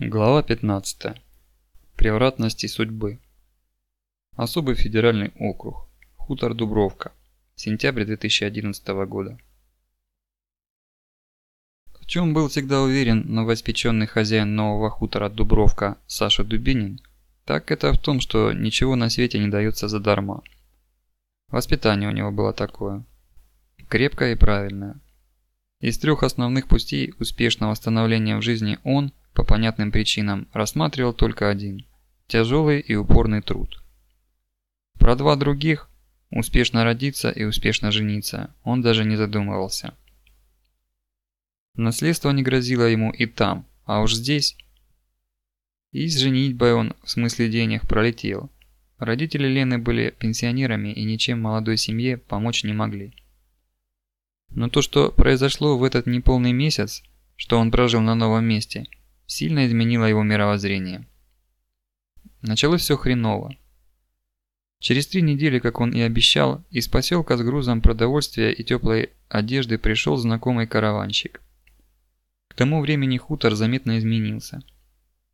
Глава 15. Превратности судьбы. Особый федеральный округ. Хутор Дубровка. Сентябрь 2011 года. В чем был всегда уверен новоиспеченный хозяин нового хутора Дубровка Саша Дубинин, так это в том, что ничего на свете не дается задарма. Воспитание у него было такое. Крепкое и правильное. Из трех основных путей успешного становления в жизни он – по понятным причинам, рассматривал только один – тяжелый и упорный труд. Про два других – успешно родиться и успешно жениться – он даже не задумывался. Наследство не грозило ему и там, а уж здесь. И с женитьбой он, в смысле денег, пролетел. Родители Лены были пенсионерами и ничем молодой семье помочь не могли. Но то, что произошло в этот неполный месяц, что он прожил на новом месте – сильно изменило его мировоззрение. Началось все хреново. Через три недели, как он и обещал, из поселка с грузом продовольствия и теплой одежды пришел знакомый караванщик. К тому времени хутор заметно изменился.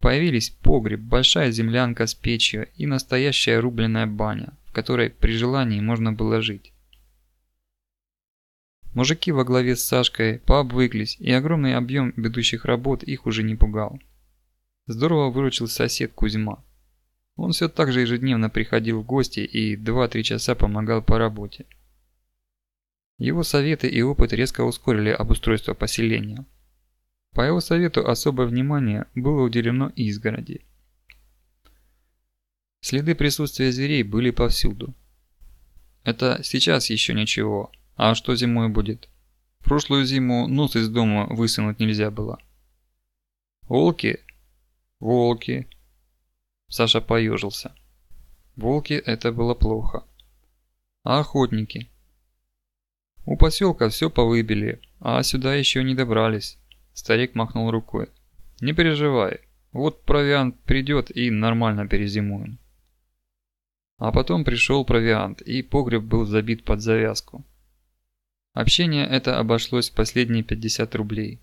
Появились погреб, большая землянка с печью и настоящая рубленная баня, в которой при желании можно было жить. Мужики во главе с Сашкой пообвыклись, и огромный объем ведущих работ их уже не пугал. Здорово выручил сосед Кузьма. Он все так же ежедневно приходил в гости и 2-3 часа помогал по работе. Его советы и опыт резко ускорили обустройство поселения. По его совету особое внимание было уделено изгороди. Следы присутствия зверей были повсюду. Это сейчас еще ничего, а что зимой будет? Прошлую зиму нос из дома высунуть нельзя было. Волки? Волки. Саша поежился. Волки это было плохо. А охотники? У поселка все повыбили, а сюда еще не добрались. Старик махнул рукой. Не переживай, вот провиант придет и нормально перезимуем. А потом пришел провиант, и погреб был забит под завязку. Общение это обошлось в последние 50 рублей.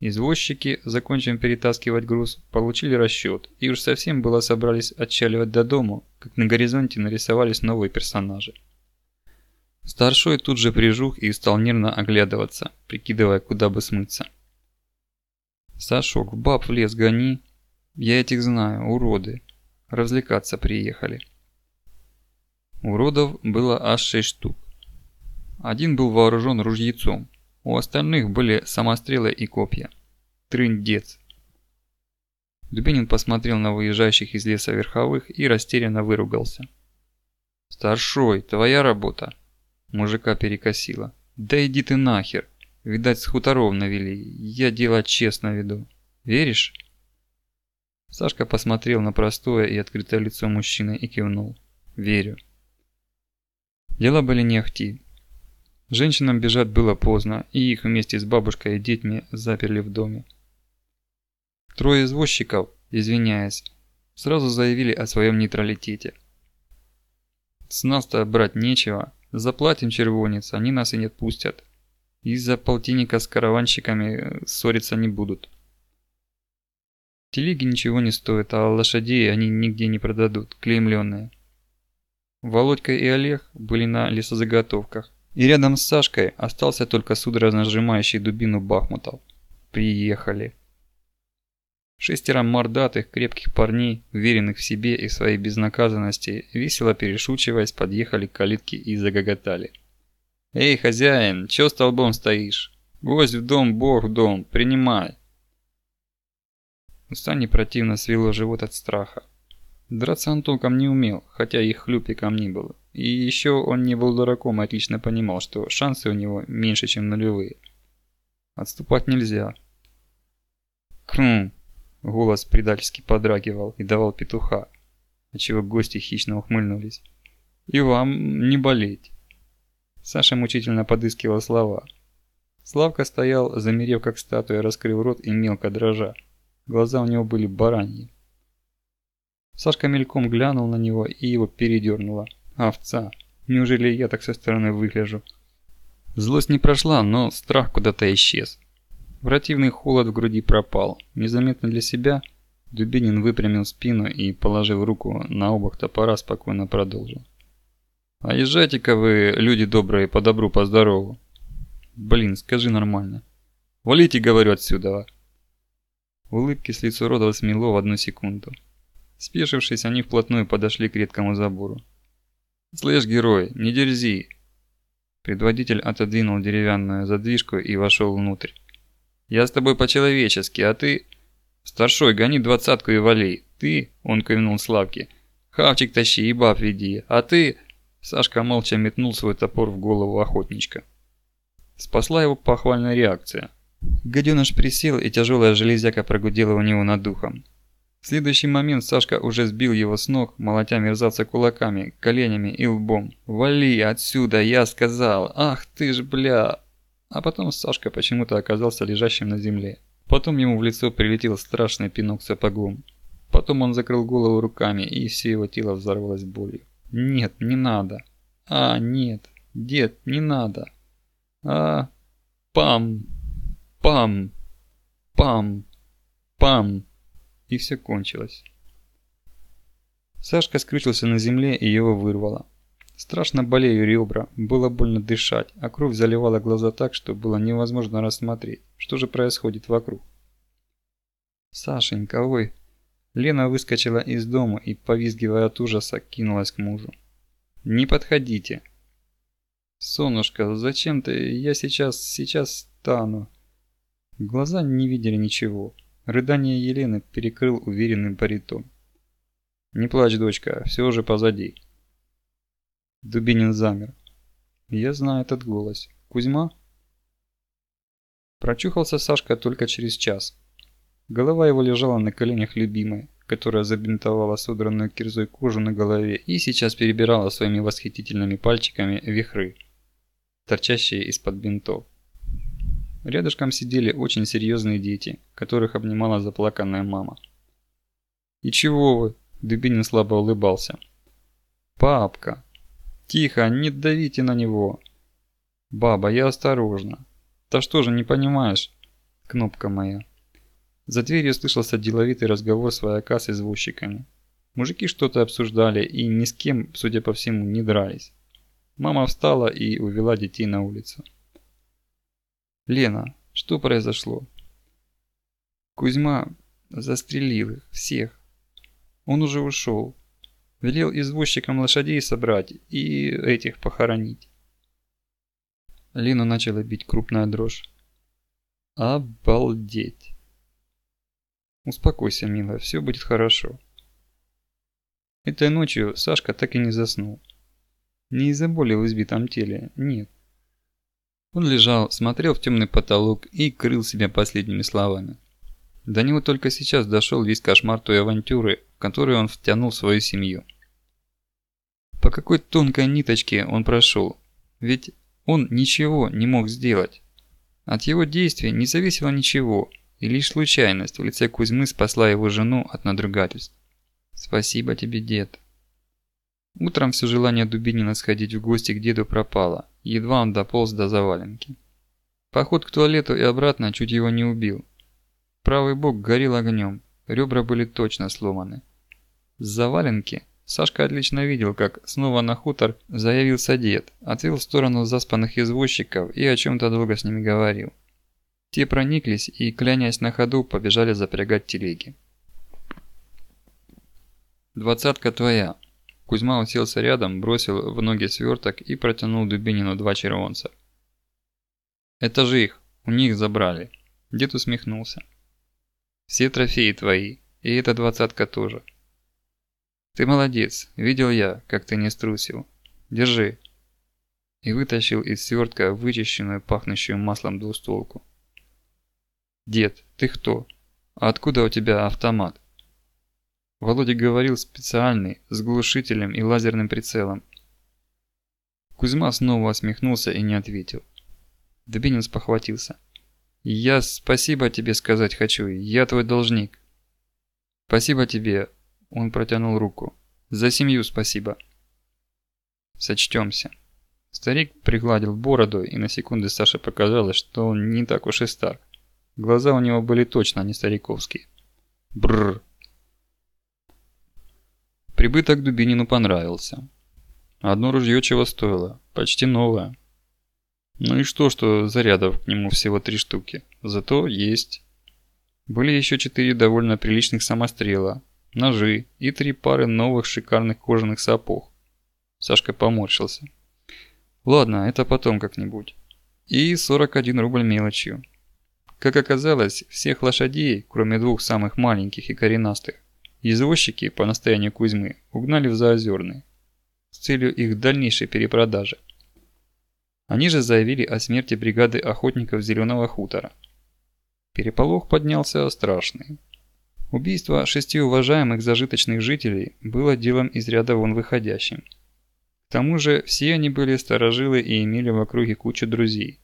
Извозчики, закончив перетаскивать груз, получили расчет, и уж совсем было собрались отчаливать до дому, как на горизонте нарисовались новые персонажи. Старшой тут же прижух и стал нервно оглядываться, прикидывая, куда бы смыться. «Сашок, баб в лес гони. Я этих знаю, уроды. Развлекаться приехали». Уродов было аж шесть штук. Один был вооружен ружьецом, у остальных были самострелы и копья. Трындец. Дубинин посмотрел на выезжающих из леса верховых и растерянно выругался. «Старшой, твоя работа!» Мужика перекосило. «Да иди ты нахер! Видать, с хуторов навели. Я дело честно веду. Веришь?» Сашка посмотрел на простое и открытое лицо мужчины и кивнул. «Верю». Дела были не ахти. Женщинам бежать было поздно, и их вместе с бабушкой и детьми заперли в доме. Трое извозчиков, извиняясь, сразу заявили о своем нейтралитете. С нас-то брать нечего, заплатим червонец, они нас и не отпустят. Из-за полтинника с караванщиками ссориться не будут. Телеги ничего не стоят, а лошадей они нигде не продадут, клеймленные. Володька и Олег были на лесозаготовках. И рядом с Сашкой остался только судорожно сжимающий дубину Бахмутов. Приехали. Шестеро мордатых, крепких парней, уверенных в себе и в своей безнаказанности, весело перешучиваясь, подъехали к калитке и загоготали. «Эй, хозяин, чё столбом стоишь? Гость в дом, бог в дом, принимай!» У Сани противно свело живот от страха. Драться он толком не умел, хотя и хлюпиком не был. И еще он не был дураком и отлично понимал, что шансы у него меньше, чем нулевые. Отступать нельзя. Крм! Голос предательски подрагивал и давал петуха, отчего гости хищно ухмыльнулись. И вам не болеть. Саша мучительно подыскивал слова. Славка стоял, замерев как статуя, раскрыв рот и мелко дрожа. Глаза у него были бараньи. Сашка мельком глянул на него и его передернуло. Овца. Неужели я так со стороны выгляжу? Злость не прошла, но страх куда-то исчез. Противный холод в груди пропал. Незаметно для себя Дубинин выпрямил спину и, положив руку на обух топора, спокойно продолжил. «А езжайте-ка вы, люди добрые, по добру, по здорову. Блин, скажи нормально. Валите, говорю, отсюда. Улыбки с лица рода смело в одну секунду. Спешившись, они вплотную подошли к редкому забору. «Слышь, герой, не дерзи!» Предводитель отодвинул деревянную задвижку и вошел внутрь. «Я с тобой по-человечески, а ты...» «Старшой, гони двадцатку и вали. Ты...» — он кивнул Славке. «Хавчик тащи и баб веди. А ты...» Сашка молча метнул свой топор в голову охотничка. Спасла его похвальная реакция. Гаденыш присел, и тяжелая железяка прогудела у него над духом. В следующий момент Сашка уже сбил его с ног, молотя мерзавца кулаками, коленями и лбом. «Вали отсюда, я сказал! Ах ты ж, бля!» А потом Сашка почему-то оказался лежащим на земле. Потом ему в лицо прилетел страшный пинок сапогом. Потом он закрыл голову руками, и все его тело взорвалось болью. «Нет, не надо!» «А, нет! Дед, не надо!» «А, пам!» Пам! Пам! Пам! И все кончилось. Сашка скрючился на земле и его вырвало. Страшно болею ребра, было больно дышать, а кровь заливала глаза так, что было невозможно рассмотреть, что же происходит вокруг. «Сашенька, ой!» Лена выскочила из дома и, повизгивая от ужаса, кинулась к мужу. «Не подходите!» «Сонушка, зачем ты? Я сейчас, сейчас стану!» Глаза не видели ничего. Рыдание Елены перекрыл уверенный баритон. «Не плачь, дочка, все уже позади». Дубинин замер. «Я знаю этот голос. Кузьма?» Прочухался Сашка только через час. Голова его лежала на коленях любимой, которая забинтовала содранную кирзой кожу на голове и сейчас перебирала своими восхитительными пальчиками вихры, торчащие из-под бинтов. Рядышком сидели очень серьезные дети, которых обнимала заплаканная мама. «И чего вы?» – Дубинин слабо улыбался. «Папка!» «Тихо, не давите на него!» «Баба, я осторожно!» «Да что же, не понимаешь?» Кнопка моя. За дверью слышался деловитый разговор свояка с извозчиками. Мужики что-то обсуждали и ни с кем, судя по всему, не дрались. Мама встала и увела детей на улицу. Лена, что произошло? Кузьма застрелил их, всех. Он уже ушел. Велел извозчикам лошадей собрать и этих похоронить. Лену начала бить крупная дрожь. Обалдеть. Успокойся, милая, все будет хорошо. Этой ночью Сашка так и не заснул. Не из-за боли в избитом теле, нет. Он лежал, смотрел в темный потолок и крыл себя последними словами. До него только сейчас дошел весь кошмар той авантюры, в которую он втянул свою семью. По какой тонкой ниточке он прошел, ведь он ничего не мог сделать. От его действий не зависело ничего, и лишь случайность в лице Кузьмы спасла его жену от надругательств. «Спасибо тебе, дед», Утром все желание Дубинина сходить в гости к деду пропало, едва он дополз до заваленки. Поход к туалету и обратно чуть его не убил. Правый бок горел огнем, ребра были точно сломаны. С заваленки Сашка отлично видел, как снова на хутор заявился дед, отвел в сторону заспанных извозчиков и о чем-то долго с ними говорил. Те прониклись и, клянясь на ходу, побежали запрягать телеги. «Двадцатка твоя», Кузьма уселся рядом, бросил в ноги сверток и протянул Дубинину два червонца. «Это же их, у них забрали». Дед усмехнулся. «Все трофеи твои, и эта двадцатка тоже». «Ты молодец, видел я, как ты не струсил. Держи». И вытащил из свертка вычищенную, пахнущую маслом двустволку. «Дед, ты кто? А откуда у тебя автомат?» Володя говорил специальный, с глушителем и лазерным прицелом. Кузьма снова усмехнулся и не ответил. Дубинин спохватился. «Я спасибо тебе сказать хочу, я твой должник». «Спасибо тебе», – он протянул руку. «За семью спасибо». «Сочтемся». Старик пригладил бороду, и на секунду Саше показалось, что он не так уж и стар. Глаза у него были точно не стариковские. Бррр. Прибыток Дубинину понравился. Одно ружье чего стоило, почти новое. Ну и что, что зарядов к нему всего три штуки. Зато есть. Были еще четыре довольно приличных самострела, ножи и три пары новых шикарных кожаных сапог. Сашка поморщился. Ладно, это потом как-нибудь. И 41 рубль мелочью. Как оказалось, всех лошадей, кроме двух самых маленьких и коренастых, извозчики по настоянию Кузьмы угнали в Заозерный с целью их дальнейшей перепродажи. Они же заявили о смерти бригады охотников Зеленого хутора. Переполох поднялся страшный. Убийство шести уважаемых зажиточных жителей было делом из ряда вон выходящим. К тому же все они были старожилы и имели в округе кучу друзей.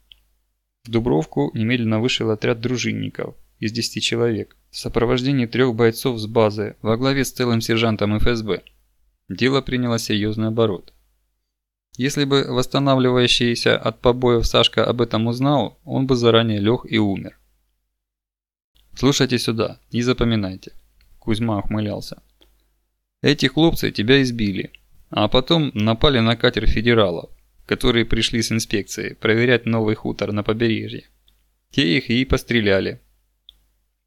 В Дубровку немедленно вышел отряд дружинников из 10 человек в сопровождении трех бойцов с базы во главе с целым сержантом ФСБ. Дело приняло серьезный оборот. Если бы восстанавливающийся от побоев Сашка об этом узнал, он бы заранее лег и умер. «Слушайте сюда и запоминайте», – Кузьма ухмылялся. «Эти хлопцы тебя избили, а потом напали на катер федералов, которые пришли с инспекцией проверять новый хутор на побережье. Те их и постреляли.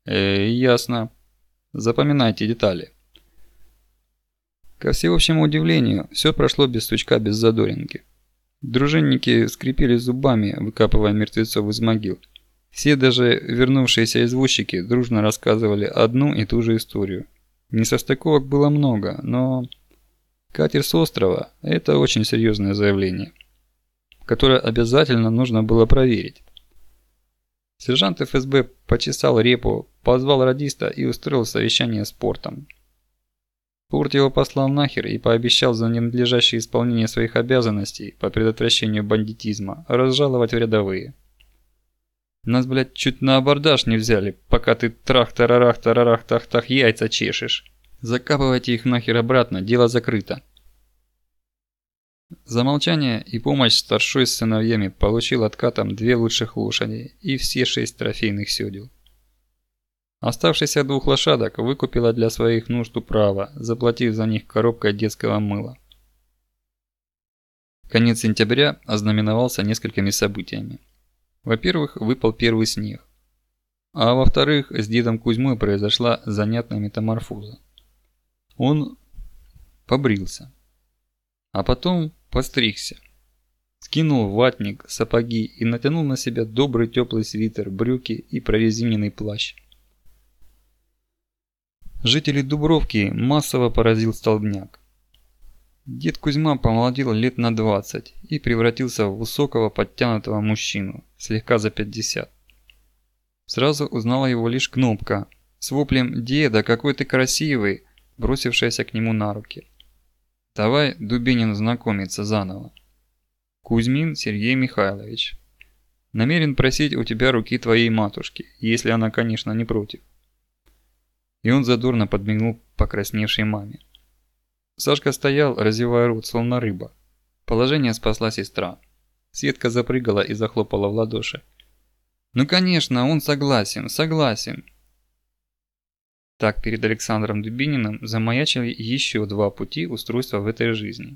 Э, ясно. Запоминайте детали. Ко всеобщему удивлению, все прошло без стучка, без задоринки. Дружинники скрипели зубами, выкапывая мертвецов из могил. Все даже вернувшиеся извозчики дружно рассказывали одну и ту же историю. Несостыковок было много, но... Катер с острова – это очень серьезное заявление которое обязательно нужно было проверить. Сержант ФСБ почесал репу, позвал радиста и устроил совещание с портом. Порт его послал нахер и пообещал за ненадлежащее исполнение своих обязанностей по предотвращению бандитизма разжаловать в рядовые. Нас, блядь, чуть на абордаж не взяли, пока ты трах-тарарах-тарарах-тах-тах яйца чешешь. Закапывайте их нахер обратно, дело закрыто. За молчание и помощь старшой с сыновьями получил откатом две лучших лошади и все шесть трофейных сёдел. Оставшихся двух лошадок выкупила для своих нужд управа, заплатив за них коробкой детского мыла. Конец сентября ознаменовался несколькими событиями. Во-первых, выпал первый снег. А во-вторых, с дедом Кузьмой произошла занятная метаморфоза. Он побрился. А потом постригся. Скинул ватник, сапоги и натянул на себя добрый теплый свитер, брюки и прорезиненный плащ. Жителей Дубровки массово поразил столбняк. Дед Кузьма помолодел лет на 20 и превратился в высокого подтянутого мужчину, слегка за 50. Сразу узнала его лишь Кнопка с воплем «Деда, какой ты красивый!» бросившаяся к нему на руки. Давай, Дубинин, знакомиться заново. Кузьмин Сергей Михайлович. Намерен просить у тебя руки твоей матушки, если она, конечно, не против. И он задорно подмигнул покрасневшей маме. Сашка стоял, разевая рот, словно рыба. Положение спасла сестра. Светка запрыгала и захлопала в ладоши. «Ну конечно, он согласен, согласен. Так перед Александром Дубининым замаячили еще два пути устройства в этой жизни.